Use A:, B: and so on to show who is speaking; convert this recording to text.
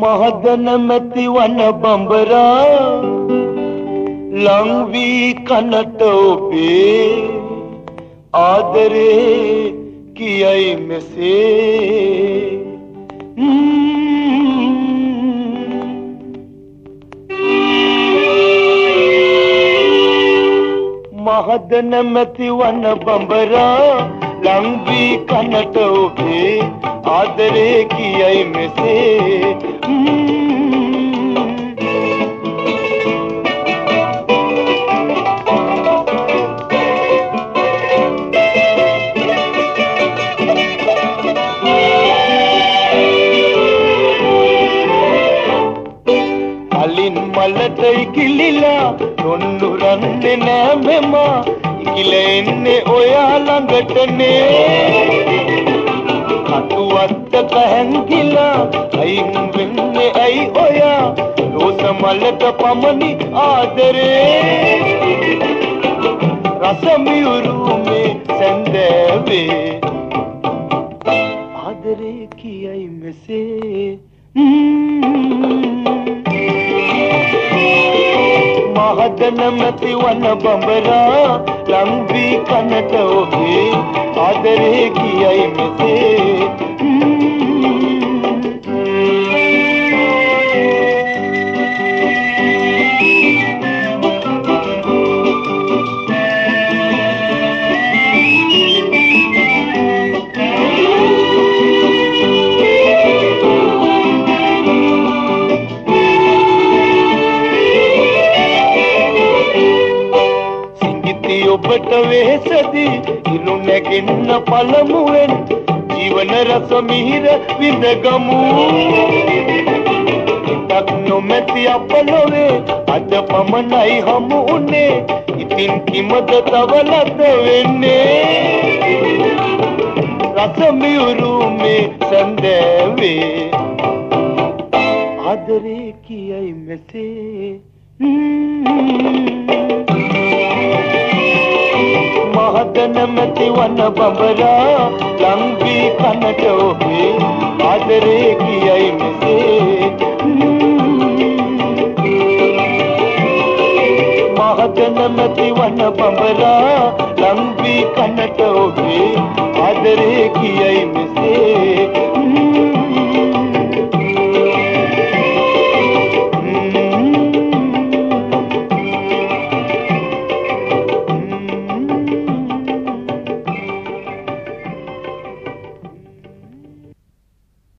A: මහදන මැති වන බඹරා ලං වී කනට ඔබේ ආදරේ කියයි මෙසේ. මහදන මැති වන බඹරා ලං වී කනට ඔබේ ආදරේ කියයි මෙසේ. කලින් මලට ඉකිලිලා නොන්නුරන්නේ නෑ මෙමා. ඉකිල එන්නේ ඔයා ළඟටනේ කටුවත්ත පැහැන්ගිලා අයින් වෙන්නේ ඇයි ඔයා? රෝස මලට පමණි ආදරේ. රසමියුරුමේ සැන්දෑවේ. ආදරේ කියයි මෙසේ. මහදන මැති වන බඹරා ලංවී කනට ඔබේ ආදරේ කියයි මෙසේ. සිංගිති ඔබට වෙහෙසදී ඉරු නැගෙන්න පළමුවෙන් ජීවන රස මිහිර විඳගමු. ඉතක් නොමැති අප නොවේ අද පමණයි හමු උනේ ඉතින් කිමද තව ලද වෙන්නේ? රස මියුරුමේ සඳෑවේ ආදරේ කියයි මෙසේ. මහදන මැති වන බඹරා ලංවී කනට ඔබේ ආදරේ කියයි මෙසේ මහදන මැති වන බඹරා ලංවී කනට ඔබේ ආදරේ කියයි